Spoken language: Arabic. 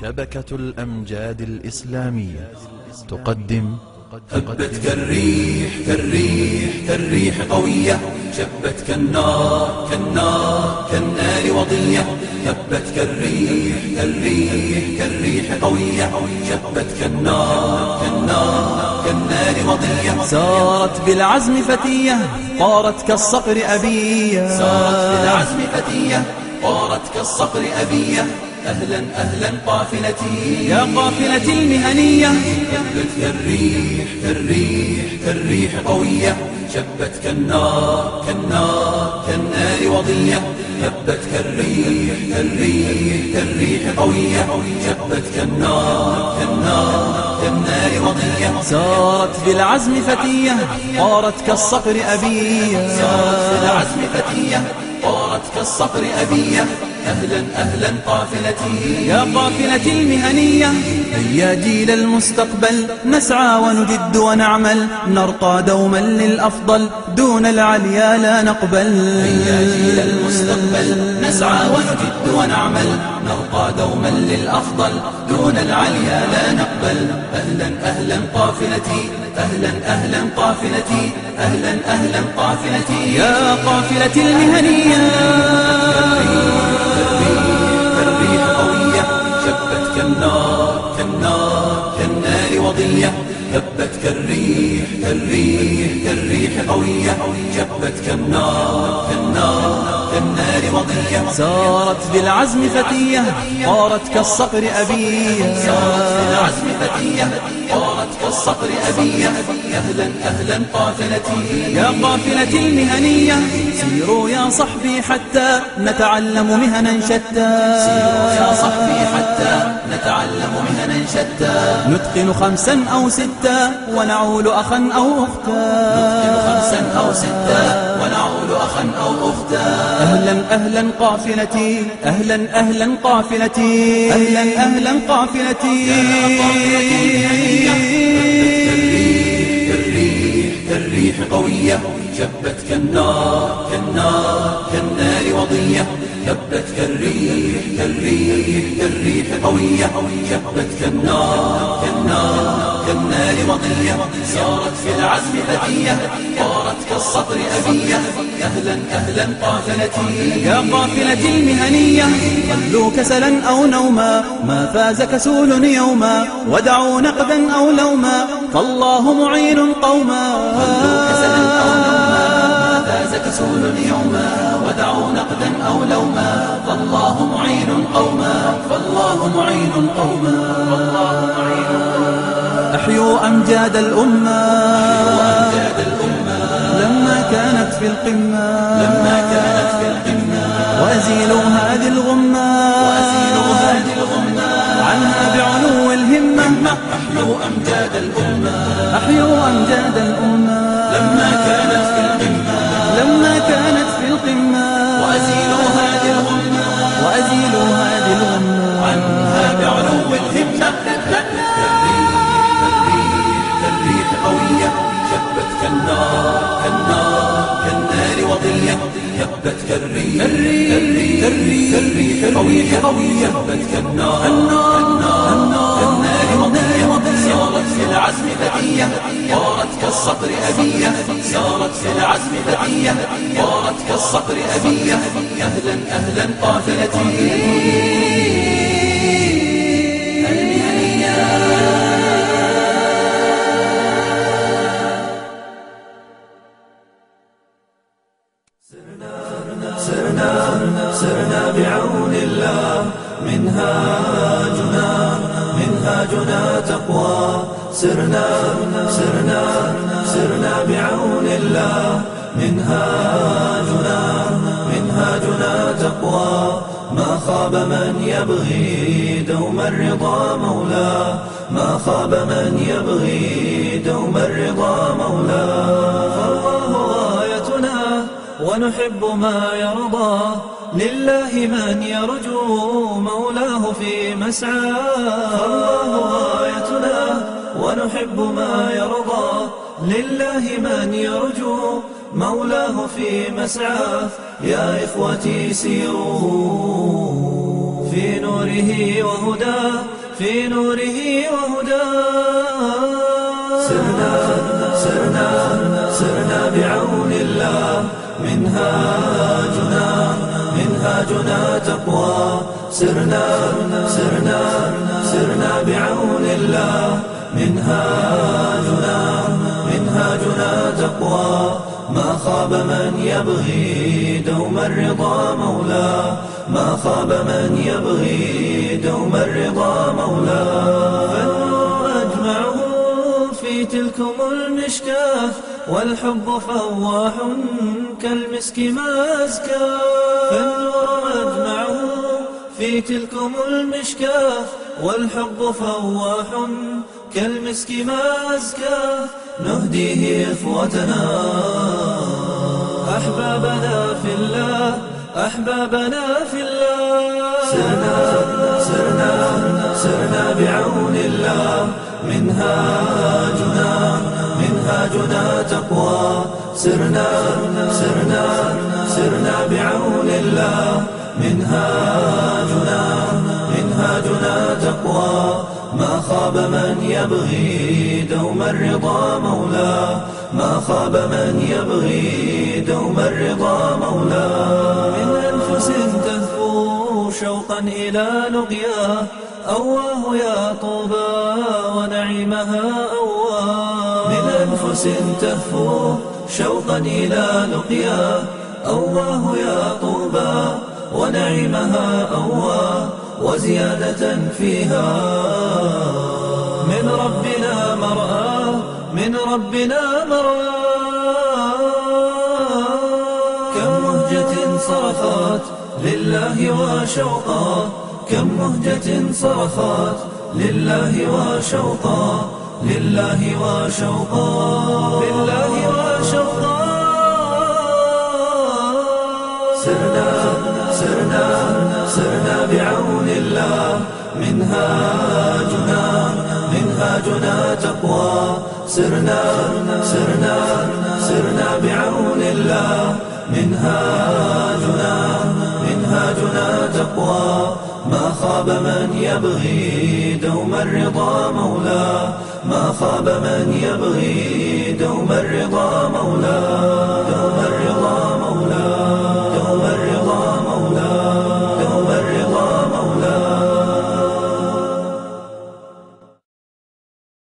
شبكة الأمجاد الإسلامية تقدم هبت كالريح كالريح كالريح قوية. شبت كالنار كالنار كالنار وضية. هبت كالريح كالريح كالريح قوية. شبت كالنار كالنار كالنار وضية. سارت بالعزم فتية طارت كالصقر أبية. سارت بالعزم فتية طارت كالصقر أبية. أهلا أهلا قافلتي. يا قافلة المهنية. هبت كالريح كالريح كالريح قوية. شبت كالنار كالنار كالنار وضية هبت كالريح كالريح كالريح قوية. شبت كالنار كالنار كالنار وضية سارت بالعزم فتية طارت كالصقر أبية. سارت بالعزم فتية. طارت كالصقر أبية. أهلا أهلا قافلتي. يا قافلة المهنية. هيا جيل المستقبل. نسعى ونجد ونعمل. نرقى دوما للأفضل. دون العليا لا نقبل. يا جيل المستقبل. نسعى ونجد ونعمل. نرقى دوما للأفضل. دون العليا لا نقبل. أهلا أهلا قافلتي. أهلا أهلا قافلتي. أهلا أهلا قافلتي. يا قافلة المهنية. كالريح قوية. شبت كالنار كالنار كالنار وضية. هبت كالريح كالريح كالريح قوية. شبت كالنار كالنار كالنار سارت بالعزم فتية طارت كالصقر أبية سارت فتية طارت كالصقر أبية أهلا أهلا قافلتي يا قافلة المهنية سيروا يا صحبي حتى نتعلم مهنا شتى. يا صحبي حتى نتعلم مهنا شتى نتقن خمسا أو ستا ونعول أخا أو أختا. خمسا أو ستا ونعول أخا أو أختا. أهلا أهلا قافلتي أهلا أهلا قافلتي أهلا أهلا قافلتي كالريح كالريح قوية. شبت كالنار كالنار كالنار وضية. شبت كالريح كالريح كالريح قوية. شبت كالنار كالنار كالنار وضية. سارت في العزم فتية طارت كالصقر أبية أهلا أهلا قافلتي يا قافلة المهنية خلوا كسلا أو نوما. ما فاز كسول يوما. ودعوا نقدا أو لوما. فالله معين قوما. كسول يوما ودعوا نقدا أو لوما. فالله معين قوما. فالله معين قوما. أحيوا أمجاد الأمة. أمجاد الأمة. لما كانت في القمة. لما كانت في القمة. وأزيلوا هذه الغمة. وأزيلوا هذه الغمة. عنها بعلو الهمة. أحيوا أمجاد الأمة. أحيوا أمجاد الأمة. هبت كالريح كالريح كالريح قوية قوية هبت كالنار كالنار كالنار وضية سارت في العزم فتية طارت كالصقر أبية سارت في العزم فتية طارت كالصقر أبية أهلا أهلا قافلتي سرنا سرنا سرنا بعون الله. منهاجنا منهاجنا تقوى. ما خاب من يبغي دوم الرضا مولاه ما خاب من يبغي دوم الرضا مولاه فالله غايتنا ونحب ما يرضى. لله من يرجو مولاه في مسعاه فالله غايتنا ونحب ما يرضى. لله من يرجو مولاه في مسعاه يا إخوتي سيروا في نوره وهداه في نوره وهداه سرنا سرنا سرنا بعون الله. منهاجنا منهاجنا تقوى. سرنا سرنا سرنا بعون الله. منهاجنا منهاجنا تقوى. ما خاب من يبغي دوم الرضا مولاه ما خاب من يبغي دوم الرضا فالنور أجمعه في تلكم المشكاه والحب فواح كالمسك ما أزكى فالنور أجمعه في تلكم المشكاه والحب فواح كالمسك ما أزكى نهديه إخوتنا. أحبابنا في الله أحبابنا في الله. سرنا سرنا سرنا بعون الله. منهاجنا منهاجنا تقوى. سرنا سرنا سرنا بعون الله. منهاجنا منهاجنا تقوى ما خاب من يبغي دوم الرضا مولاه ما خاب من يبغي دوم الرضا مولاه من أنفس تهفو شوقا إلى لقياه أواه يا طوبى ونعيمها أواه من أنفس تهفو شوقا إلى لقياه أواه يا طوبى ونعيمها أواه وزيادة فيها. من ربنا مرآة من ربنا مرآة كم مهجة صرخات لله وشوقا. كم مهجة صرخات لله وشوقا. لله وشوقا. لله منهاجنا منهاجنا تقوى. سرنا سرنا سرنا بعون الله. منهاجنا منهاجنا تقوى. ما خاب من يبغي دوم الرضا مولاه ما خاب من يبغي دوم الرضا مولاه دوم الرضا